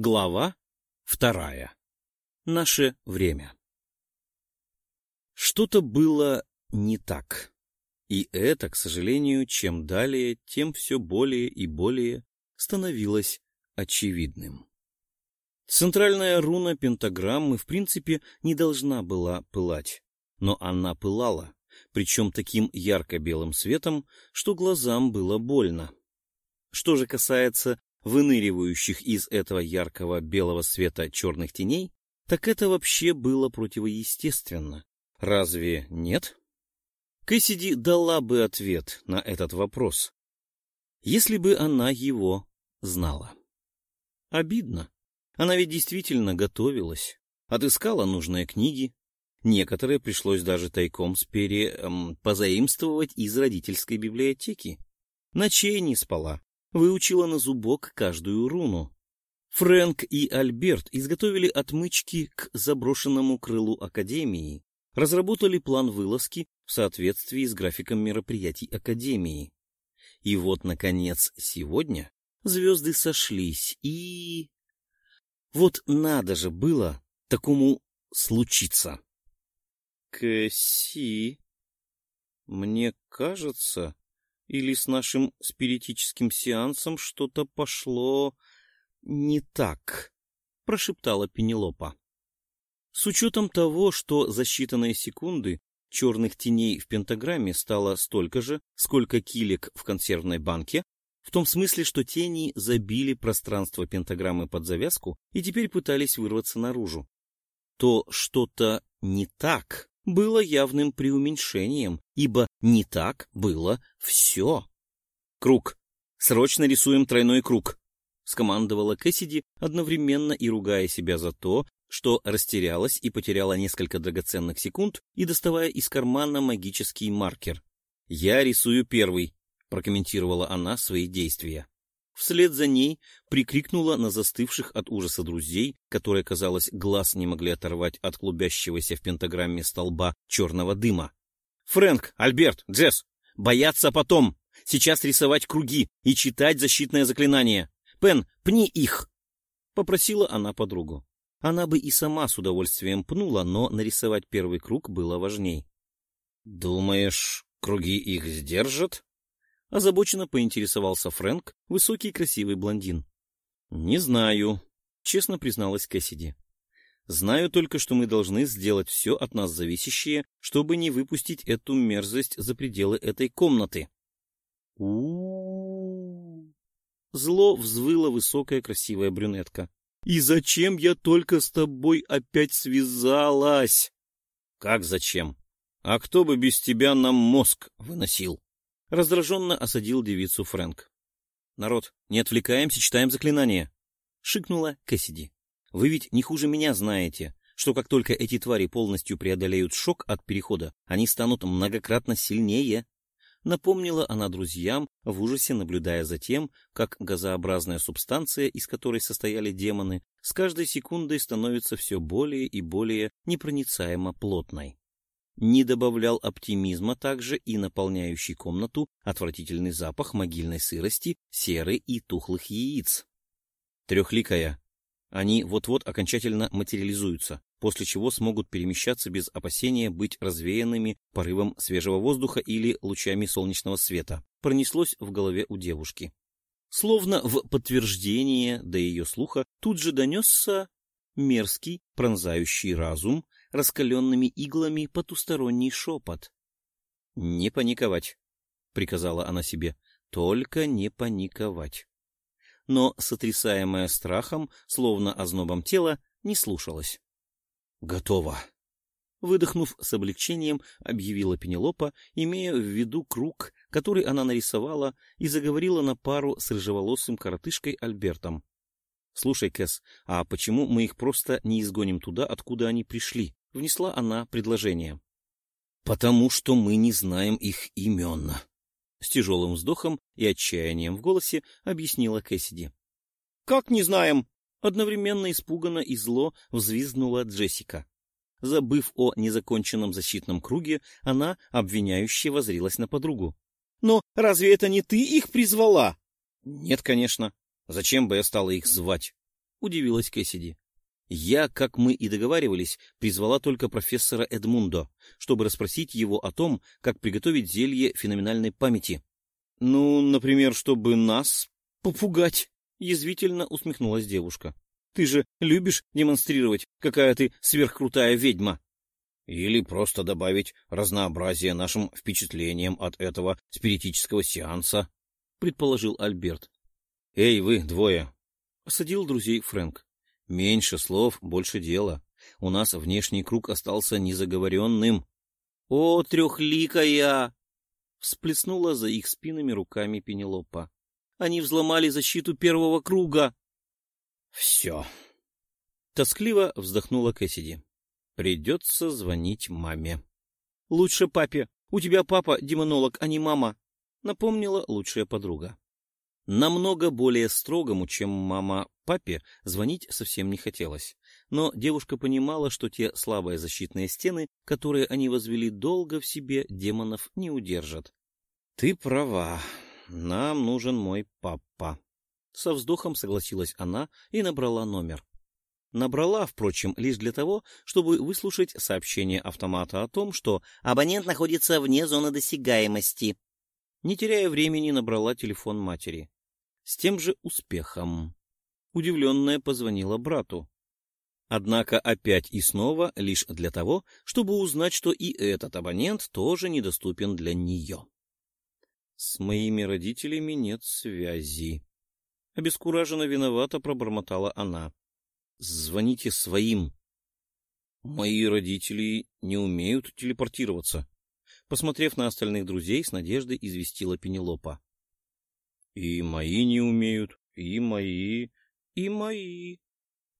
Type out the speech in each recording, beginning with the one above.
Глава вторая. Наше время. Что-то было не так. И это, к сожалению, чем далее, тем все более и более становилось очевидным. Центральная руна пентаграммы в принципе не должна была пылать, но она пылала, причем таким ярко-белым светом, что глазам было больно. Что же касается выныривающих из этого яркого белого света черных теней, так это вообще было противоестественно. Разве нет? Кэссиди дала бы ответ на этот вопрос, если бы она его знала. Обидно. Она ведь действительно готовилась, отыскала нужные книги. Некоторые пришлось даже тайком с пере... Эм, позаимствовать из родительской библиотеки. Ночей не спала, выучила на зубок каждую руну. Фрэнк и Альберт изготовили отмычки к заброшенному крылу Академии, разработали план вылазки в соответствии с графиком мероприятий Академии. И вот, наконец, сегодня звезды сошлись, и... Вот надо же было такому случиться. Кэсси, мне кажется, или с нашим спиритическим сеансом что-то пошло не так, — прошептала Пенелопа. С учетом того, что за считанные секунды черных теней в пентаграмме стало столько же, сколько килек в консервной банке, в том смысле, что тени забили пространство пентаграммы под завязку и теперь пытались вырваться наружу, то что-то не так было явным преуменьшением, ибо не так было все. «Круг! Срочно рисуем тройной круг!» — скомандовала Кэссиди, одновременно и ругая себя за то, что растерялась и потеряла несколько драгоценных секунд и доставая из кармана магический маркер. «Я рисую первый», — прокомментировала она свои действия. Вслед за ней прикрикнула на застывших от ужаса друзей, которые, казалось, глаз не могли оторвать от клубящегося в пентаграмме столба черного дыма. «Фрэнк, Альберт, Джесс, бояться потом! Сейчас рисовать круги и читать защитное заклинание! Пен, пни их!» — попросила она подругу. Она бы и сама с удовольствием пнула, но нарисовать первый круг было важней. «Думаешь, круги их сдержат?» Озабоченно поинтересовался Фрэнк, высокий красивый блондин. «Не знаю», — честно призналась Кэссиди. «Знаю только, что мы должны сделать все от нас зависящее, чтобы не выпустить эту мерзость за пределы этой комнаты». у Зло взвыла высокая красивая брюнетка. «И зачем я только с тобой опять связалась?» «Как зачем? А кто бы без тебя нам мозг выносил?» Раздраженно осадил девицу Фрэнк. «Народ, не отвлекаемся, читаем заклинание!» — шикнула Кэссиди. «Вы ведь не хуже меня знаете, что как только эти твари полностью преодолеют шок от перехода, они станут многократно сильнее!» Напомнила она друзьям, в ужасе наблюдая за тем, как газообразная субстанция, из которой состояли демоны, с каждой секундой становится все более и более непроницаемо плотной не добавлял оптимизма также и наполняющий комнату отвратительный запах могильной сырости, серы и тухлых яиц. Трехликая. Они вот-вот окончательно материализуются, после чего смогут перемещаться без опасения быть развеянными порывом свежего воздуха или лучами солнечного света, пронеслось в голове у девушки. Словно в подтверждение до ее слуха тут же донесся мерзкий, пронзающий разум, раскаленными иглами потусторонний шепот. — Не паниковать, — приказала она себе, — только не паниковать. Но, сотрясаемая страхом, словно ознобом тела, не слушалась. — Готово! Выдохнув с облегчением, объявила Пенелопа, имея в виду круг, который она нарисовала, и заговорила на пару с рыжеволосым коротышкой Альбертом. — Слушай, Кэс, а почему мы их просто не изгоним туда, откуда они пришли? внесла она предложение. «Потому что мы не знаем их имен», — с тяжелым вздохом и отчаянием в голосе объяснила Кэссиди. «Как не знаем?» — одновременно испуганно и зло взвизгнула Джессика. Забыв о незаконченном защитном круге, она обвиняюще возрилась на подругу. «Но разве это не ты их призвала?» «Нет, конечно. Зачем бы я стала их звать?» — удивилась Кэссиди. Я, как мы и договаривались, призвала только профессора Эдмундо, чтобы расспросить его о том, как приготовить зелье феноменальной памяти. — Ну, например, чтобы нас попугать, — язвительно усмехнулась девушка. — Ты же любишь демонстрировать, какая ты сверхкрутая ведьма. Или просто добавить разнообразие нашим впечатлениям от этого спиритического сеанса, — предположил Альберт. — Эй, вы двое! — осадил друзей Фрэнк. — Меньше слов, больше дела. У нас внешний круг остался незаговоренным. — О, трехликая! — всплеснула за их спинами руками Пенелопа. — Они взломали защиту первого круга! — Все! — тоскливо вздохнула Кэссиди. Придется звонить маме. — Лучше папе. У тебя папа демонолог, а не мама, — напомнила лучшая подруга. Намного более строгому, чем мама папе, звонить совсем не хотелось. Но девушка понимала, что те слабые защитные стены, которые они возвели долго в себе, демонов не удержат. — Ты права. Нам нужен мой папа. Со вздохом согласилась она и набрала номер. Набрала, впрочем, лишь для того, чтобы выслушать сообщение автомата о том, что абонент находится вне зоны досягаемости. Не теряя времени, набрала телефон матери. С тем же успехом. Удивленная позвонила брату. Однако опять и снова лишь для того, чтобы узнать, что и этот абонент тоже недоступен для нее. С моими родителями нет связи. Обескураженно виновата пробормотала она. Звоните своим. Мои родители не умеют телепортироваться. Посмотрев на остальных друзей, с надеждой известила Пенелопа. И мои не умеют, и мои, и мои.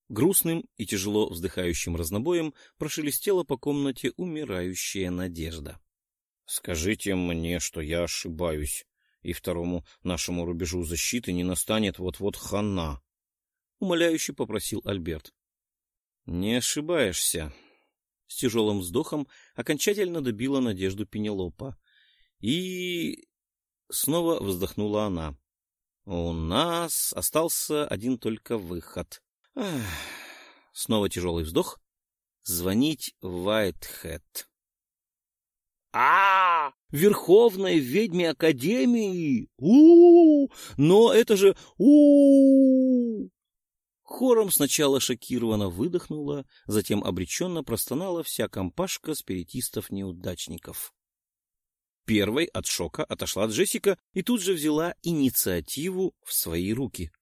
Грустным и тяжело вздыхающим разнобоем прошелестела по комнате умирающая надежда. — Скажите мне, что я ошибаюсь, и второму нашему рубежу защиты не настанет вот-вот хана. — умоляюще попросил Альберт. — Не ошибаешься. С тяжелым вздохом окончательно добила надежду Пенелопа. И... Снова вздохнула она. У нас остался один только выход. Снова тяжелый вздох. Звонить в Вайтхэт. А, -а, а Верховной ведьме Академии! У, -у, у Но это же у, -у, у Хором сначала шокированно выдохнула, затем обреченно простонала вся компашка спиритистов-неудачников. Первой от шока отошла Джессика и тут же взяла инициативу в свои руки.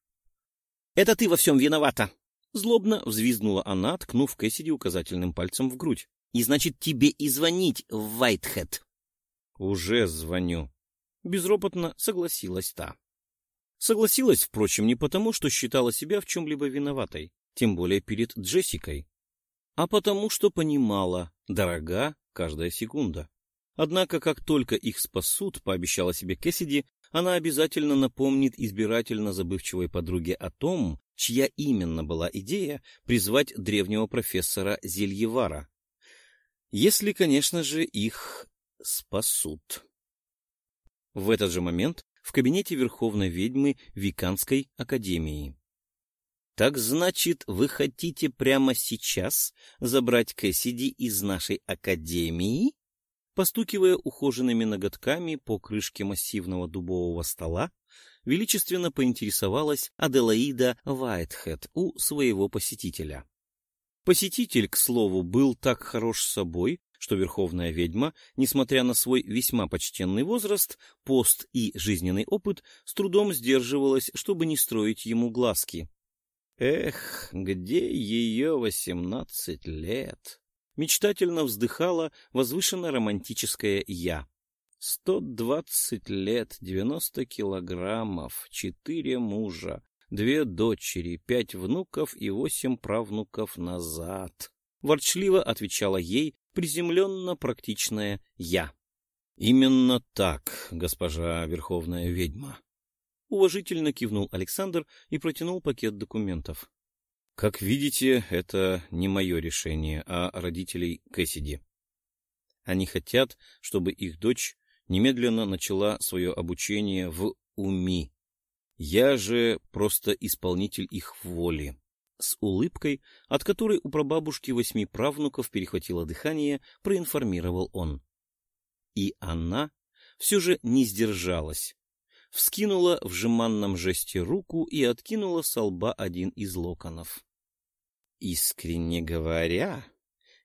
— Это ты во всем виновата! — злобно взвизгнула она, ткнув Кэссиди указательным пальцем в грудь. — И значит, тебе и звонить в Вайтхед. — Уже звоню. Безропотно согласилась та. Согласилась, впрочем, не потому, что считала себя в чем-либо виноватой, тем более перед Джессикой, а потому, что понимала, дорога каждая секунда. Однако, как только их спасут, пообещала себе Кэссиди, она обязательно напомнит избирательно забывчивой подруге о том, чья именно была идея призвать древнего профессора Зельевара. Если, конечно же, их спасут. В этот же момент в кабинете Верховной ведьмы Виканской академии. «Так значит, вы хотите прямо сейчас забрать Кэссиди из нашей академии?» Постукивая ухоженными ноготками по крышке массивного дубового стола, величественно поинтересовалась Аделаида Вайтхед у своего посетителя. Посетитель, к слову, был так хорош собой, что верховная ведьма, несмотря на свой весьма почтенный возраст, пост и жизненный опыт, с трудом сдерживалась, чтобы не строить ему глазки. Эх, где ее восемнадцать лет? Мечтательно вздыхала возвышенно-романтическое «я». Сто двадцать лет, девяносто килограммов, четыре мужа, две дочери, пять внуков и восемь правнуков назад. Ворчливо отвечала ей приземленно-практичное «я». «Именно так, госпожа Верховная Ведьма», — уважительно кивнул Александр и протянул пакет документов. «Как видите, это не мое решение, а родителей Кэссиди. Они хотят, чтобы их дочь немедленно начала свое обучение в УМИ. Я же просто исполнитель их воли. с улыбкой, от которой у прабабушки восьми правнуков перехватило дыхание, проинформировал он. И она все же не сдержалась. Вскинула в жеманном жесте руку и откинула со лба один из локонов. Искренне говоря,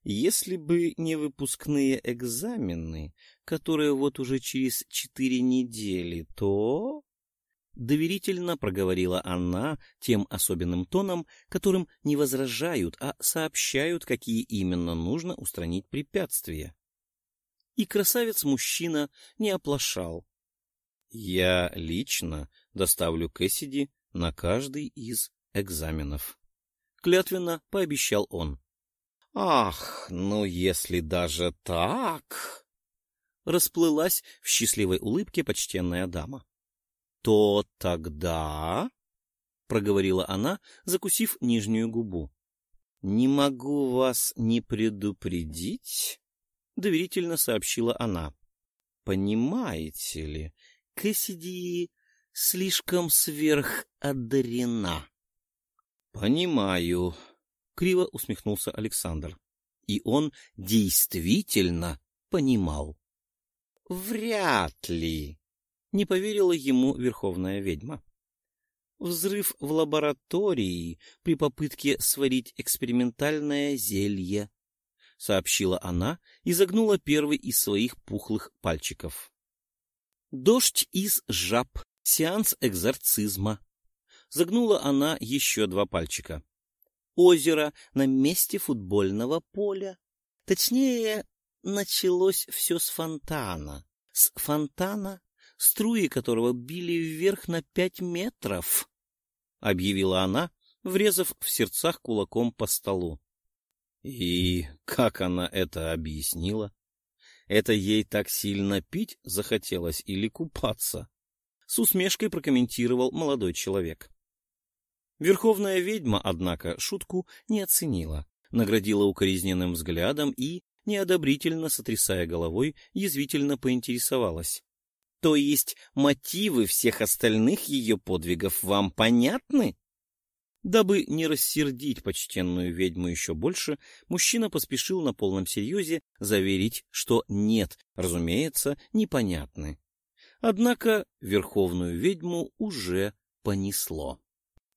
если бы не выпускные экзамены, которые вот уже через четыре недели, то... Доверительно проговорила она тем особенным тоном, которым не возражают, а сообщают, какие именно нужно устранить препятствия. И красавец-мужчина не оплошал. Я лично доставлю Кэссиди на каждый из экзаменов. Клятвенно пообещал он. «Ах, ну если даже так...» Расплылась в счастливой улыбке почтенная дама. «То тогда...» — проговорила она, закусив нижнюю губу. «Не могу вас не предупредить?» — доверительно сообщила она. «Понимаете ли, Кэссиди слишком сверходарена». «Понимаю», — криво усмехнулся Александр. И он действительно понимал. «Вряд ли», — не поверила ему верховная ведьма. Взрыв в лаборатории при попытке сварить экспериментальное зелье, — сообщила она и загнула первый из своих пухлых пальчиков. Дождь из жаб, сеанс экзорцизма. Загнула она еще два пальчика озеро на месте футбольного поля. Точнее, началось все с фонтана. С фонтана, струи которого били вверх на пять метров, — объявила она, врезав в сердцах кулаком по столу. И как она это объяснила? Это ей так сильно пить захотелось или купаться? С усмешкой прокомментировал молодой человек. Верховная ведьма, однако, шутку не оценила, наградила укоризненным взглядом и, неодобрительно сотрясая головой, язвительно поинтересовалась. — То есть мотивы всех остальных ее подвигов вам понятны? Дабы не рассердить почтенную ведьму еще больше, мужчина поспешил на полном серьезе заверить, что нет, разумеется, непонятны. Однако верховную ведьму уже понесло.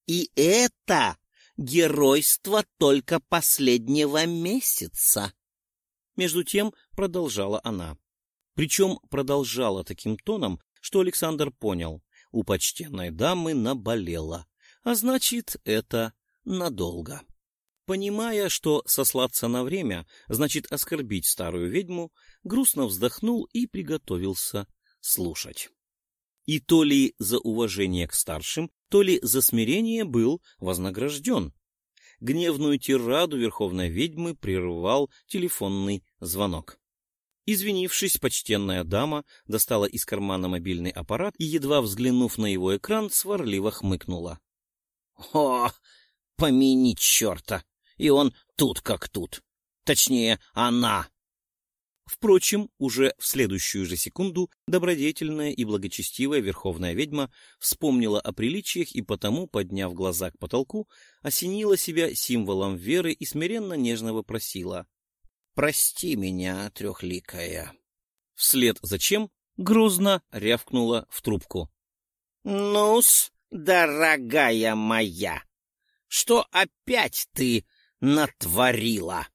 И это геройство только последнего месяца. Между тем продолжала она. Причем продолжала таким тоном, что Александр понял, у почтенной дамы наболело, а значит, это надолго. Понимая, что сослаться на время значит оскорбить старую ведьму, грустно вздохнул и приготовился слушать. И то ли за уважение к старшим, то ли за смирение был вознагражден. Гневную тираду верховной ведьмы прервал телефонный звонок. Извинившись, почтенная дама достала из кармана мобильный аппарат и, едва взглянув на его экран, сварливо хмыкнула. — О, помяни черта! И он тут как тут. Точнее, она. Впрочем, уже в следующую же секунду добродетельная и благочестивая верховная ведьма вспомнила о приличиях и потому, подняв глаза к потолку, осенила себя символом веры и смиренно нежно вопросила «Прости меня, трехликая». Вслед за чем грозно рявкнула в трубку. «Ну-с, дорогая моя, что опять ты натворила?»